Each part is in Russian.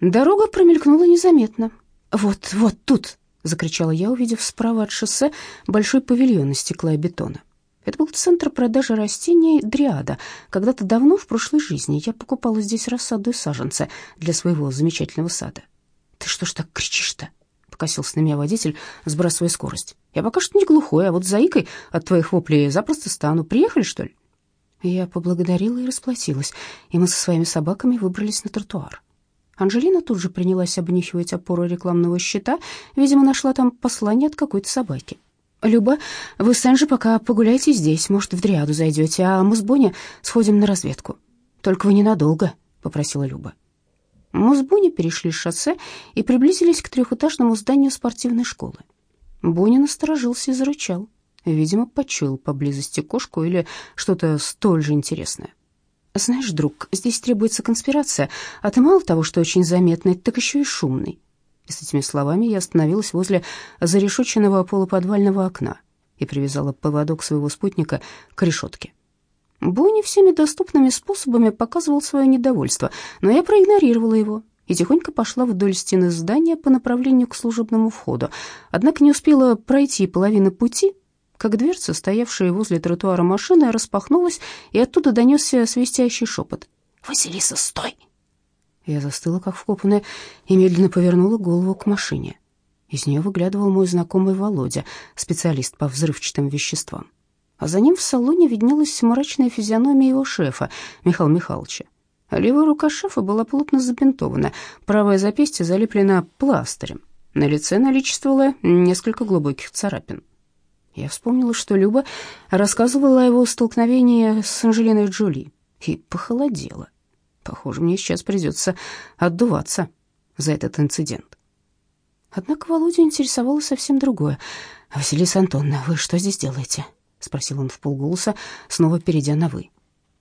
Дорога промелькнула незаметно. «Вот, вот тут!» — закричала я, увидев справа от шоссе большой павильон из стекла и бетона. Это был центр продажи растений Дриада. Когда-то давно, в прошлой жизни, я покупала здесь рассаду и саженцы для своего замечательного сада. «Ты что ж так кричишь-то?» — покосился на меня водитель, сбрасывая скорость. «Я пока что не глухой, а вот заикой от твоих воплей запросто стану. Приехали, что ли?» Я поблагодарила и расплатилась, и мы со своими собаками выбрались на тротуар. Анжелина тут же принялась обнюхивать опору рекламного щита, видимо, нашла там послание от какой-то собаки. «Люба, вы с Энджи пока погуляйте здесь, может, в Дриаду зайдете, а мы с Бонни сходим на разведку. Только вы ненадолго», — попросила Люба. Мы с Бонни перешли шоссе и приблизились к трехэтажному зданию спортивной школы. Бонни насторожился и зарычал. Видимо, почуял поблизости кошку или что-то столь же интересное. «Знаешь, друг, здесь требуется конспирация, а ты мало того, что очень заметный, так еще и шумный». И с этими словами я остановилась возле зарешоченного полуподвального окна и привязала поводок своего спутника к решетке. Бонни всеми доступными способами показывал свое недовольство, но я проигнорировала его и тихонько пошла вдоль стены здания по направлению к служебному входу. Однако не успела пройти половины пути, как дверца, стоявшая возле тротуара машины, распахнулась, и оттуда донесся свистящий шепот. «Василиса, стой!» Я застыла, как вкопанная, и медленно повернула голову к машине. Из нее выглядывал мой знакомый Володя, специалист по взрывчатым веществам. А за ним в салоне виднелась мрачная физиономия его шефа, Михаила Михайловича. Левая рука шефа была плотно забинтована, правое запястье залеплено пластырем. На лице наличествовало несколько глубоких царапин. Я вспомнила, что Люба рассказывала о его столкновении с Анжелиной Джоли, и похолодела. Похоже, мне сейчас придется отдуваться за этот инцидент. Однако Володя интересовало совсем другое. «Василиса Антоновна, вы что здесь делаете?» — спросил он вполголоса, снова перейдя на «вы».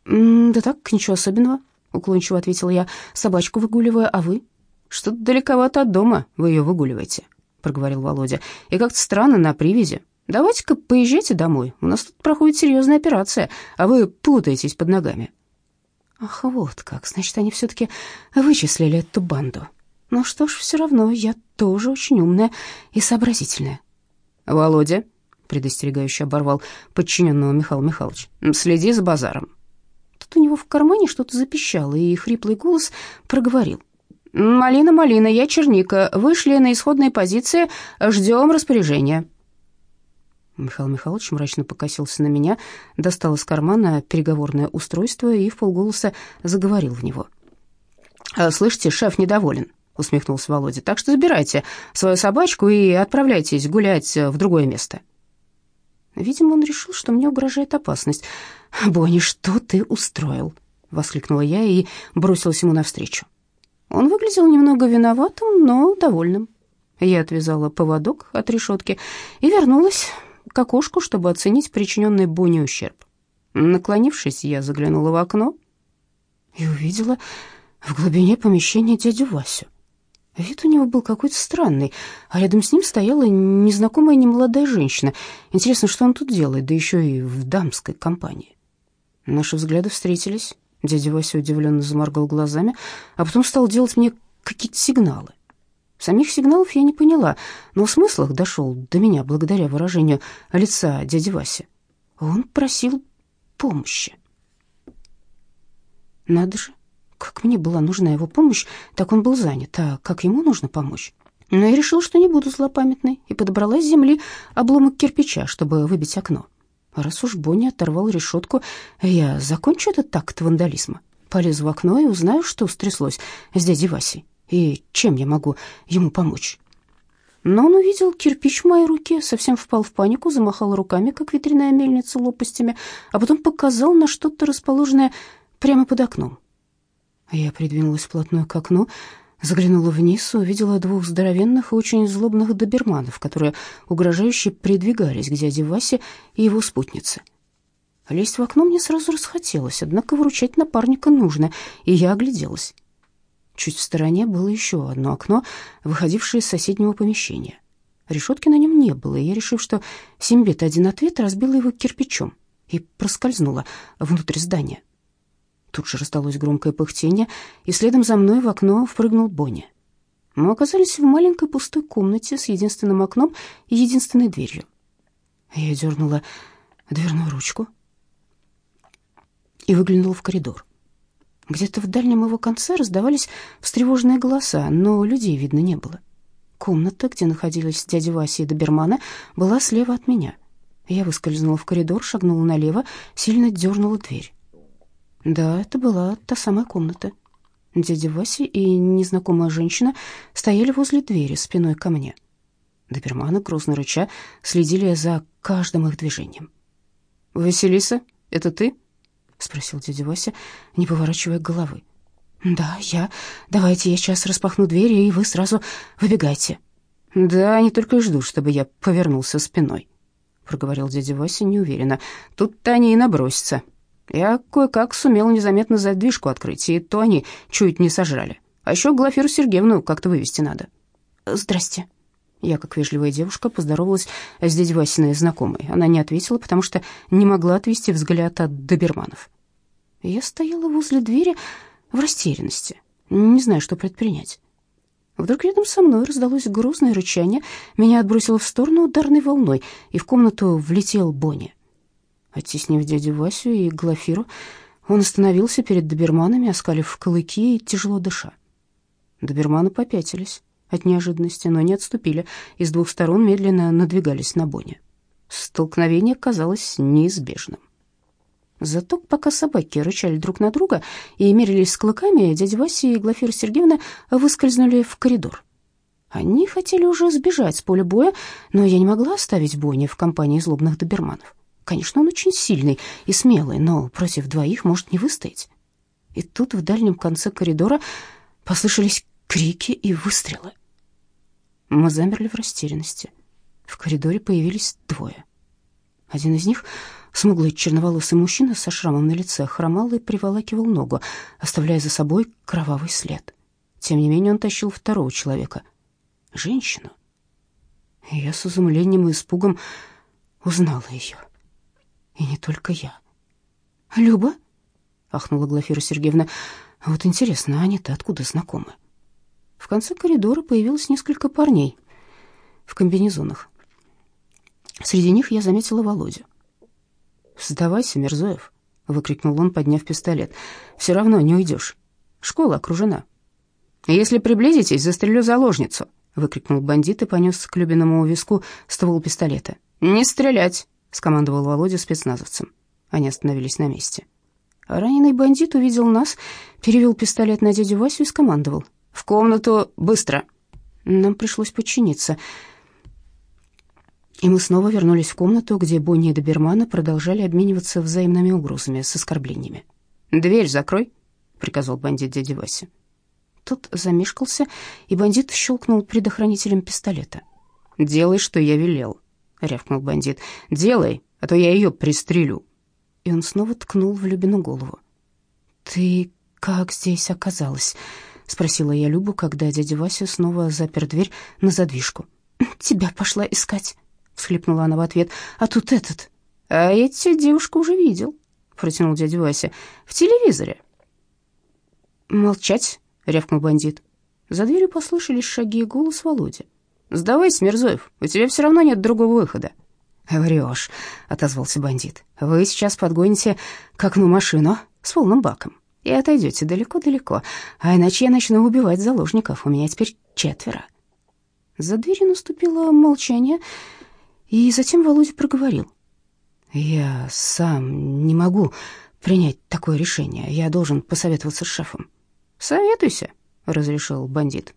«Да так, ничего особенного», — уклончиво ответила я. «Собачку выгуливаю, а вы?» «Что-то далековато от дома вы ее выгуливаете», — проговорил Володя. «И как-то странно на привязи. Давайте-ка поезжайте домой. У нас тут проходит серьезная операция, а вы путаетесь под ногами. Ах, вот как. Значит, они все-таки вычислили эту банду. Ну что ж, все равно я тоже очень умная и сообразительная. Володя, предостерегающе оборвал подчиненного Михаил Михайлович, следи за базаром. Тут у него в кармане что-то запищало, и хриплый голос проговорил. «Малина, малина, я черника. Вышли на исходные позиции. Ждем распоряжения». Михаил Михайлович мрачно покосился на меня, достал из кармана переговорное устройство и в полголоса заговорил в него. «А, «Слышите, шеф недоволен», — усмехнулся Володя, «так что забирайте свою собачку и отправляйтесь гулять в другое место». Видимо, он решил, что мне угрожает опасность. «Бонни, что ты устроил?» — воскликнула я и бросилась ему навстречу. Он выглядел немного виноватым, но довольным. Я отвязала поводок от решетки и вернулась к окошку, чтобы оценить причиненный Бонни ущерб. Наклонившись, я заглянула в окно и увидела в глубине помещения дядю Васю. Вид у него был какой-то странный, а рядом с ним стояла незнакомая немолодая женщина. Интересно, что он тут делает, да еще и в дамской компании. Наши взгляды встретились. Дядя Вася удивленно заморгал глазами, а потом стал делать мне какие-то сигналы. Самих сигналов я не поняла, но смысл их дошел до меня благодаря выражению лица дяди Васи. Он просил помощи. Надо же, как мне была нужна его помощь, так он был занят, а как ему нужно помочь? Но я решила, что не буду злопамятной, и подобрала с земли обломок кирпича, чтобы выбить окно. Раз уж Бонни оторвал решетку, я закончу этот акт вандализма. Полезу в окно и узнаю, что стряслось с дядей Васей и чем я могу ему помочь. Но он увидел кирпич в моей руке, совсем впал в панику, замахал руками, как ветряная мельница лопастями, а потом показал на что-то расположенное прямо под окном. Я придвинулась вплотную к окну, заглянула вниз и увидела двух здоровенных и очень злобных доберманов, которые угрожающе придвигались к дяде Васе и его спутнице. Лезть в окно мне сразу расхотелось, однако выручать напарника нужно, и я огляделась. Чуть в стороне было еще одно окно, выходившее из соседнего помещения. Решетки на нем не было, и я, решив, что бед один ответ, разбила его кирпичом и проскользнула внутрь здания. Тут же раздалось громкое пыхтение, и следом за мной в окно впрыгнул Бонни. Мы оказались в маленькой пустой комнате с единственным окном и единственной дверью. Я дернула дверную ручку и выглянула в коридор. Где-то в дальнем его конце раздавались встревоженные голоса, но людей видно не было. Комната, где находились дядя Вася и доберманы, была слева от меня. Я выскользнула в коридор, шагнула налево, сильно дернула дверь. Да, это была та самая комната. Дядя Вася и незнакомая женщина стояли возле двери спиной ко мне. Доберманы, грозно рыча, следили за каждым их движением. «Василиса, это ты?» — спросил дядя Вася, не поворачивая головы. «Да, я. Давайте я сейчас распахну дверь, и вы сразу выбегайте». «Да, они только и ждут, чтобы я повернулся спиной», — проговорил дядя Вася неуверенно. «Тут-то они и набросятся. Я кое-как сумел незаметно задвижку открыть, и то они чуть не сожрали. А еще Глафиру Сергеевну как-то вывести надо». «Здрасте». Я, как вежливая девушка, поздоровалась с дядей Васиной знакомой. Она не ответила, потому что не могла отвести взгляд от доберманов. Я стояла возле двери в растерянности, не знаю, что предпринять. Вдруг рядом со мной раздалось грозное рычание, меня отбросило в сторону ударной волной, и в комнату влетел Бонни. Оттеснив дядю Васю и Глафиру, он остановился перед доберманами, оскалив клыки и тяжело дыша. Доберманы попятились от неожиданности, но не отступили, и с двух сторон медленно надвигались на Бонни. Столкновение казалось неизбежным. Зато пока собаки рычали друг на друга и мерились с клыками, дядя Вася и Глафира Сергеевна выскользнули в коридор. Они хотели уже сбежать с поля боя, но я не могла оставить Бонни в компании злобных доберманов. Конечно, он очень сильный и смелый, но против двоих может не выстоять. И тут в дальнем конце коридора послышались крики и выстрелы. Мы замерли в растерянности. В коридоре появились двое. Один из них, смуглый черноволосый мужчина со шрамом на лице, хромал и приволакивал ногу, оставляя за собой кровавый след. Тем не менее он тащил второго человека, женщину. И я с изумлением и испугом узнала ее. И не только я. «Люба?» — ахнула Глафира Сергеевна. «Вот интересно, они-то откуда знакомы?» В конце коридора появилось несколько парней в комбинезонах. Среди них я заметила Володю. «Сдавайся, Мерзоев!» — выкрикнул он, подняв пистолет. «Все равно не уйдешь. Школа окружена». «Если приблизитесь, застрелю заложницу!» — выкрикнул бандит и понес к Любиному виску ствол пистолета. «Не стрелять!» — скомандовал Володя спецназовцам. Они остановились на месте. Раненый бандит увидел нас, перевел пистолет на дядю Васю и скомандовал. В комнату быстро!» Нам пришлось подчиниться. И мы снова вернулись в комнату, где Бонни и Добермана продолжали обмениваться взаимными угрозами с оскорблениями. «Дверь закрой», — приказал бандит дяде Васе. Тот замешкался, и бандит щелкнул предохранителем пистолета. «Делай, что я велел», — рявкнул бандит. «Делай, а то я ее пристрелю». И он снова ткнул в Любину голову. «Ты как здесь оказалась?» — спросила я Любу, когда дядя Вася снова запер дверь на задвижку. «Тебя пошла искать», — всхлипнула она в ответ. «А тут этот». «А эти девушку уже видел», — протянул дядя Вася. «В телевизоре». «Молчать», — рявкнул бандит. За дверью послышались шаги и голос Володи. «Сдавайся, Мерзоев, у тебя все равно нет другого выхода». «Врешь», — отозвался бандит. «Вы сейчас подгоните к окну машину с полным баком и отойдете далеко-далеко, а иначе я начну убивать заложников, у меня теперь четверо». За дверью наступило молчание, и затем Володя проговорил. «Я сам не могу принять такое решение, я должен посоветоваться с шефом». «Советуйся», — разрешил бандит.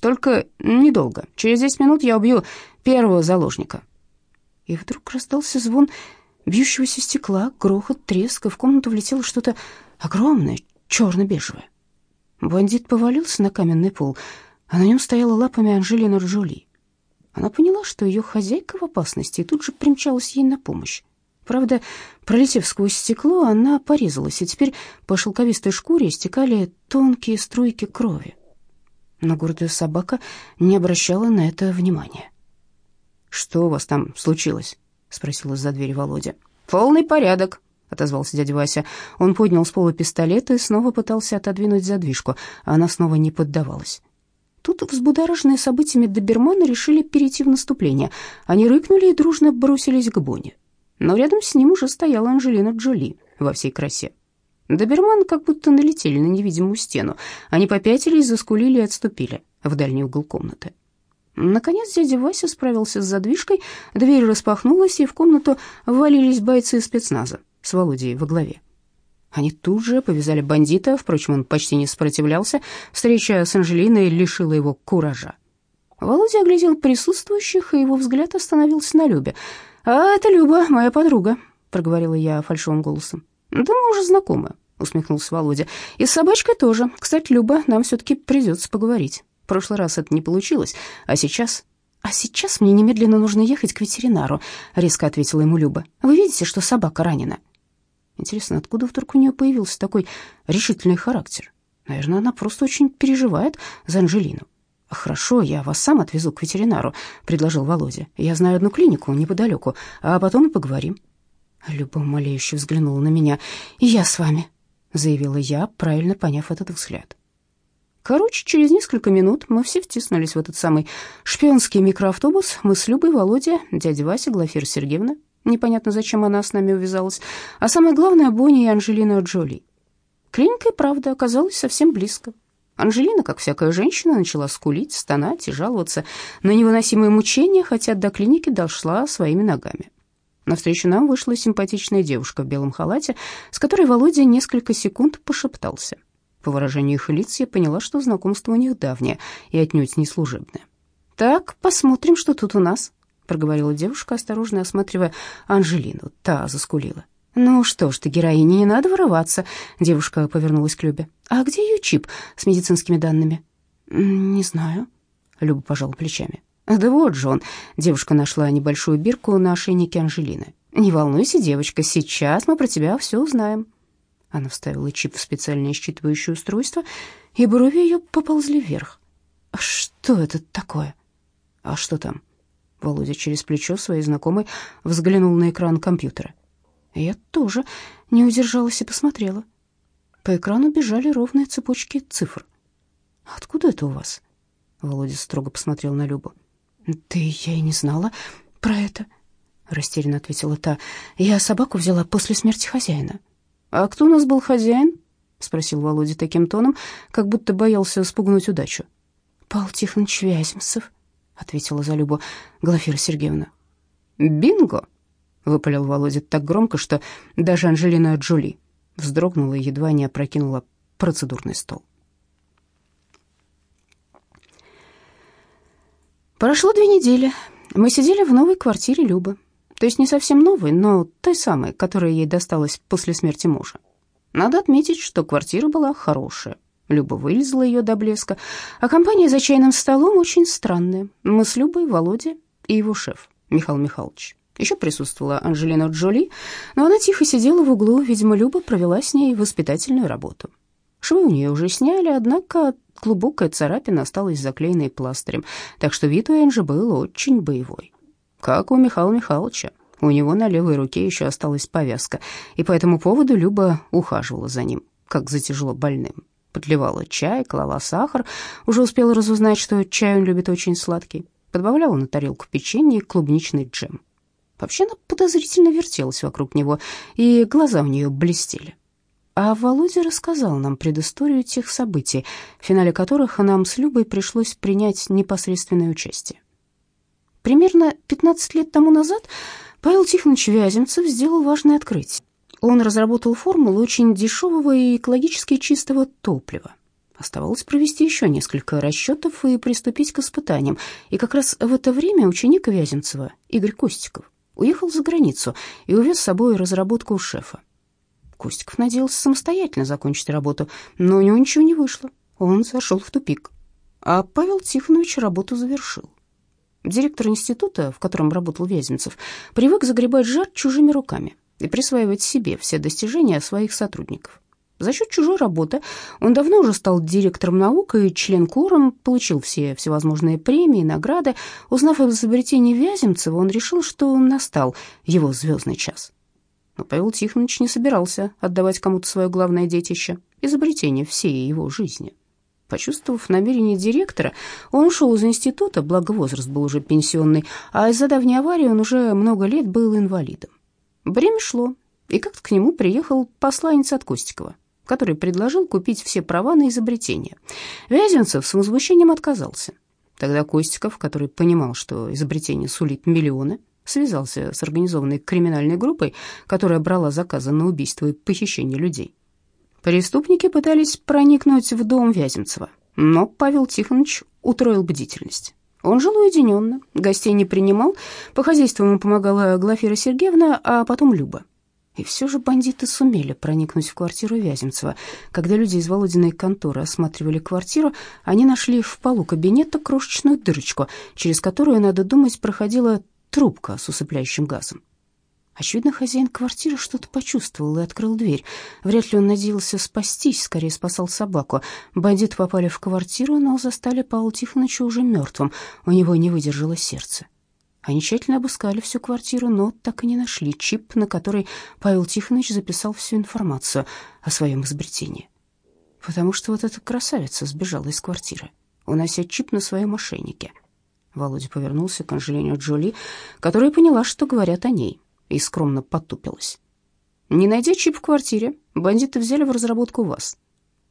«Только недолго, через десять минут я убью первого заложника». И вдруг раздался звон бьющегося стекла, грохот, треск, и в комнату влетело что-то огромное, черно-бежевое. Бандит повалился на каменный пол, а на нем стояла лапами Анжелина Джоли. Она поняла, что ее хозяйка в опасности, и тут же примчалась ей на помощь. Правда, пролетев сквозь стекло, она порезалась, и теперь по шелковистой шкуре стекали тонкие струйки крови. Но гордая собака не обращала на это внимания. «Что у вас там случилось?» — спросила из-за двери Володя. «Полный порядок», — отозвался дядя Вася. Он поднял с пола пистолет и снова пытался отодвинуть задвижку, а она снова не поддавалась. Тут взбудораженные событиями доберманы решили перейти в наступление. Они рыкнули и дружно бросились к Бонне. Но рядом с ним уже стояла Анжелина Джоли во всей красе. Доберманы как будто налетели на невидимую стену. Они попятились, заскулили и отступили в дальний угол комнаты. Наконец дядя Вася справился с задвижкой, дверь распахнулась, и в комнату ввалились бойцы спецназа с Володей во главе. Они тут же повязали бандита, впрочем, он почти не сопротивлялся. Встреча с Анжелиной лишила его куража. Володя оглядел присутствующих, и его взгляд остановился на Любе. «А это Люба, моя подруга», — проговорила я фальшивым голосом. «Да мы уже знакомы», — усмехнулся Володя. «И с собачкой тоже. Кстати, Люба, нам все-таки придется поговорить. Прошлый раз это не получилось, а сейчас...» «А сейчас мне немедленно нужно ехать к ветеринару», — резко ответила ему Люба. «Вы видите, что собака ранена?» Интересно, откуда вдруг у нее появился такой решительный характер? Наверное, она просто очень переживает за Анжелину. «Хорошо, я вас сам отвезу к ветеринару», — предложил Володя. «Я знаю одну клинику неподалеку, а потом и поговорим». Люба умоляюще взглянула на меня. «И я с вами», — заявила я, правильно поняв этот взгляд. Короче, через несколько минут мы все втиснулись в этот самый шпионский микроавтобус. Мы с Любой, Володя, дядя Вася, Глафира Сергеевна. Непонятно, зачем она с нами увязалась. А самое главное, Бонни и Анжелина Джоли. Клиника правда оказалась совсем близко. Анжелина, как всякая женщина, начала скулить, стонать и жаловаться на невыносимые мучения, хотя до клиники дошла своими ногами. Навстречу нам вышла симпатичная девушка в белом халате, с которой Володя несколько секунд пошептался. По выражению их лиц я поняла, что знакомство у них давнее и отнюдь не служебное. «Так, посмотрим, что тут у нас», — проговорила девушка, осторожно осматривая Анжелину. Та заскулила. «Ну что ж ты, героине, не надо вырываться», — девушка повернулась к Любе. «А где ее чип с медицинскими данными?» «Не знаю», — Люба пожала плечами. «Да вот же он!» Девушка нашла небольшую бирку на ошейнике Анжелины. «Не волнуйся, девочка, сейчас мы про тебя все узнаем». Она вставила чип в специальное считывающее устройство, и брови ее поползли вверх. «А «Что это такое?» «А что там?» Володя через плечо своей знакомой взглянул на экран компьютера. Я тоже не удержалась и посмотрела. По экрану бежали ровные цепочки цифр. «Откуда это у вас?» Володя строго посмотрел на Любу. «Да я и не знала про это», — растерянно ответила та. «Я собаку взяла после смерти хозяина». «А кто у нас был хозяин?» — спросил Володя таким тоном, как будто боялся спугнуть удачу. «Павел Тихонович Вяземцев», — ответила за Любу Глафира Сергеевна. «Бинго!» — выпалил Володя так громко, что даже Анжелина Джоли вздрогнула и едва не опрокинула процедурный стол. Прошло две недели. Мы сидели в новой квартире Любы. То есть не совсем новой, но той самой, которая ей досталась после смерти мужа. Надо отметить, что квартира была хорошая. Люба вылезла ее до блеска, а компания за чайным столом очень странная. Мы с Любой, Володя и его шеф Михаил Михайлович. Еще присутствовала Анжелина Джоли, но она тихо сидела в углу, видимо, Люба провела с ней воспитательную работу. Швы у нее уже сняли, однако глубокая царапина осталась заклеенной пластырем, так что вид у Энжи был очень боевой как у Михаила Михайловича. У него на левой руке еще осталась повязка, и по этому поводу Люба ухаживала за ним, как за тяжело больным. Подливала чай, клала сахар, уже успела разузнать, что чай он любит очень сладкий. Подбавляла на тарелку печенье и клубничный джем. Вообще она подозрительно вертелась вокруг него, и глаза у нее блестели. А Володя рассказал нам предысторию тех событий, в финале которых нам с Любой пришлось принять непосредственное участие. Примерно 15 лет тому назад Павел Тихонович Вяземцев сделал важное открытие. Он разработал формулу очень дешевого и экологически чистого топлива. Оставалось провести еще несколько расчетов и приступить к испытаниям. И как раз в это время ученик Вяземцева, Игорь Костиков, уехал за границу и увез с собой разработку у шефа. Костиков надеялся самостоятельно закончить работу, но у него ничего не вышло. Он зашел в тупик. А Павел Тихонович работу завершил. Директор института, в котором работал Вяземцев, привык загребать жар чужими руками и присваивать себе все достижения своих сотрудников. За счет чужой работы он давно уже стал директором наук и член кором, получил все всевозможные премии, награды. Узнав об изобретении Вяземцева, он решил, что настал его звездный час. Но Павел Тихонович не собирался отдавать кому-то свое главное детище, изобретение всей его жизни. Почувствовав намерение директора, он ушел из института, благо возраст был уже пенсионный, а из-за давней аварии он уже много лет был инвалидом. Время шло, и как-то к нему приехал посланец от Костикова, который предложил купить все права на изобретение. Вяземцев с возмущением отказался. Тогда Костиков, который понимал, что изобретение сулит миллионы, связался с организованной криминальной группой, которая брала заказы на убийство и похищение людей. Преступники пытались проникнуть в дом Вяземцева, но Павел Тихонович утроил бдительность. Он жил уединенно, гостей не принимал, по хозяйству ему помогала Глафира Сергеевна, а потом Люба. И все же бандиты сумели проникнуть в квартиру Вяземцева. Когда люди из Володиной конторы осматривали квартиру, они нашли в полу кабинета крошечную дырочку, через которую, надо думать, проходила трубка с усыпляющим газом. Очевидно, хозяин квартиры что-то почувствовал и открыл дверь. Вряд ли он надеялся спастись, скорее спасал собаку. Бандиты попали в квартиру, но застали Павла Тихоновича уже мертвым. У него не выдержало сердце. Они тщательно обыскали всю квартиру, но так и не нашли чип, на который Павел Тихонович записал всю информацию о своем изобретении. Потому что вот эта красавица сбежала из квартиры, унося чип на своем мошеннике. Володя повернулся к Анжелине Джоли, которая поняла, что говорят о ней и скромно потупилась. «Не найдя чип в квартире, бандиты взяли в разработку вас».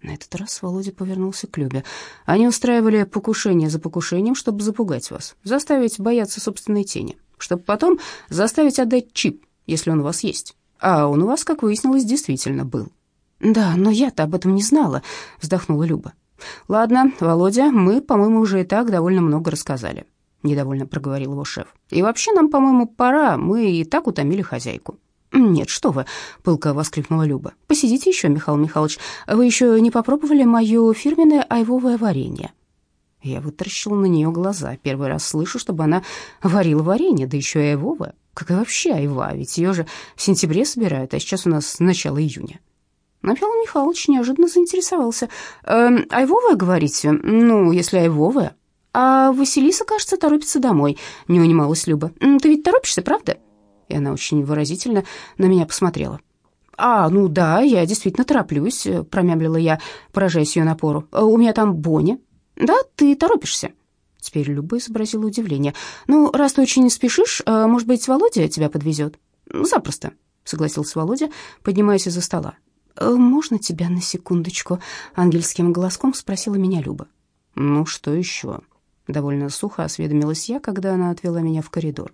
На этот раз Володя повернулся к Любе. «Они устраивали покушение за покушением, чтобы запугать вас, заставить бояться собственной тени, чтобы потом заставить отдать чип, если он у вас есть. А он у вас, как выяснилось, действительно был». «Да, но я-то об этом не знала», — вздохнула Люба. «Ладно, Володя, мы, по-моему, уже и так довольно много рассказали. — недовольно проговорил его шеф. «И вообще нам, по-моему, пора, мы и так утомили хозяйку». «Нет, что вы!» — пылко воскликнула Люба. «Посидите еще, Михаил Михайлович. Вы еще не попробовали мое фирменное айвовое варенье?» Я вытаращила на нее глаза. Первый раз слышу, чтобы она варила варенье, да еще и айвовое. Как и вообще айва, ведь ее же в сентябре собирают, а сейчас у нас начало июня. Но Михаил Михайлович неожиданно заинтересовался. «Эм, «Айвовое, говорите? Ну, если айвовое...» «А Василиса, кажется, торопится домой», — не унималась Люба. «Ты ведь торопишься, правда?» И она очень выразительно на меня посмотрела. «А, ну да, я действительно тороплюсь», — промямлила я, поражаясь ее напору. «А «У меня там Боня». «Да, ты торопишься». Теперь Люба изобразила удивление. «Ну, раз ты очень спешишь, а, может быть, Володя тебя подвезет?» «Запросто», — согласился Володя, поднимаясь из-за стола. «Э, «Можно тебя на секундочку?» — ангельским голоском спросила меня Люба. «Ну, что еще?» Довольно сухо осведомилась я, когда она отвела меня в коридор.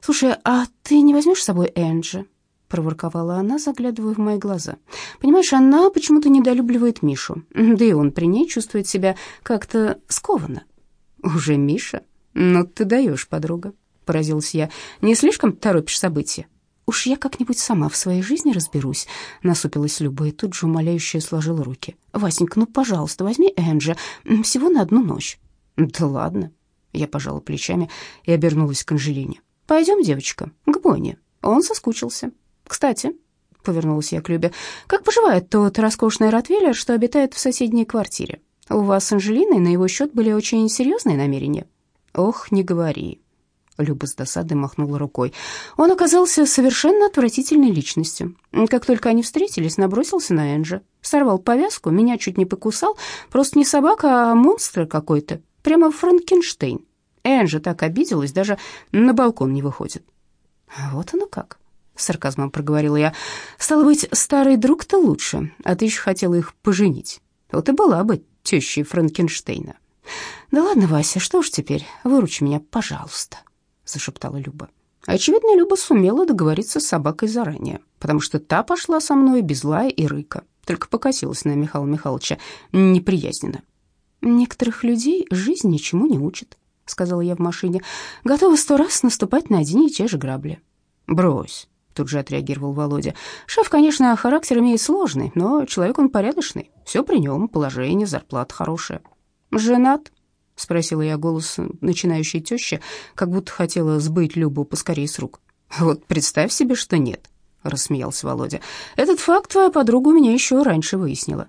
«Слушай, а ты не возьмешь с собой Энджи?» проворковала она, заглядывая в мои глаза. «Понимаешь, она почему-то недолюбливает Мишу, да и он при ней чувствует себя как-то скованно». «Уже Миша? Ну ты даешь, подруга», — поразилась я. «Не слишком торопишь события?» «Уж я как-нибудь сама в своей жизни разберусь», — насупилась Люба и тут же умоляюще сложила руки. «Васенька, ну, пожалуйста, возьми Энджи всего на одну ночь». «Да ладно». Я пожала плечами и обернулась к Анжелине. «Пойдем, девочка, к Боне. Он соскучился. Кстати...» — повернулась я к Любе. «Как поживает тот роскошный ротвейлер, что обитает в соседней квартире? У вас с Анжелиной на его счет были очень серьезные намерения?» «Ох, не говори». Люба с досадой махнула рукой. Он оказался совершенно отвратительной личностью. Как только они встретились, набросился на Энджи. Сорвал повязку, меня чуть не покусал. Просто не собака, а монстр какой-то. Прямо Франкенштейн. Энджи так обиделась, даже на балкон не выходит. «А «Вот оно как», — сарказмом проговорила я. «Стало быть, старый друг-то лучше, а ты еще хотела их поженить. Вот и была бы тещей Франкенштейна». «Да ладно, Вася, что ж теперь, выручи меня, пожалуйста», — зашептала Люба. Очевидно, Люба сумела договориться с собакой заранее, потому что та пошла со мной без лая и рыка, только покосилась на Михаила Михайловича неприязненно. «Некоторых людей жизнь ничему не учит», — сказала я в машине. «Готова сто раз наступать на одни и те же грабли». «Брось», — тут же отреагировал Володя. «Шеф, конечно, характер имеет сложный, но человек он порядочный. Все при нем, положение, зарплата хорошая». «Женат?» — спросила я голос начинающей тещи, как будто хотела сбыть Любу поскорее с рук. «Вот представь себе, что нет», — рассмеялся Володя. «Этот факт твоя подруга у меня еще раньше выяснила».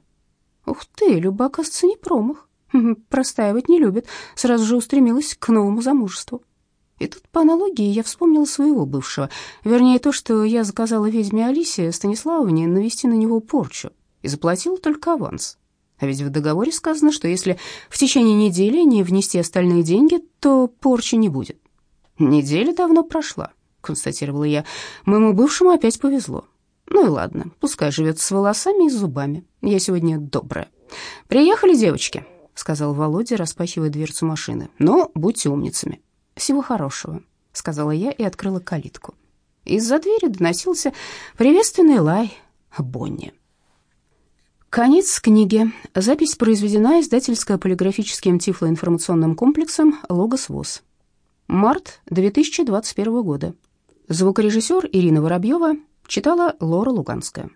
«Ух ты, Люба, оказывается, не промах. Простаивать не любит, сразу же устремилась к новому замужеству. И тут по аналогии я вспомнила своего бывшего, вернее то, что я заказала ведьме Алисе Станиславовне навести на него порчу и заплатила только аванс. А ведь в договоре сказано, что если в течение недели не внести остальные деньги, то порчи не будет. Неделя давно прошла, констатировала я. Моему бывшему опять повезло. Ну и ладно, пускай живет с волосами и зубами. Я сегодня добрая. Приехали девочки, сказал Володя, распахивая дверцу машины. Но будьте умницами. «Всего хорошего», — сказала я и открыла калитку. Из-за двери доносился приветственный лай Бонни. Конец книги. Запись произведена издательско-полиграфическим тифлоинформационным комплексом «Логос ВОЗ». Март 2021 года. Звукорежиссер Ирина Воробьева читала Лора Луганская.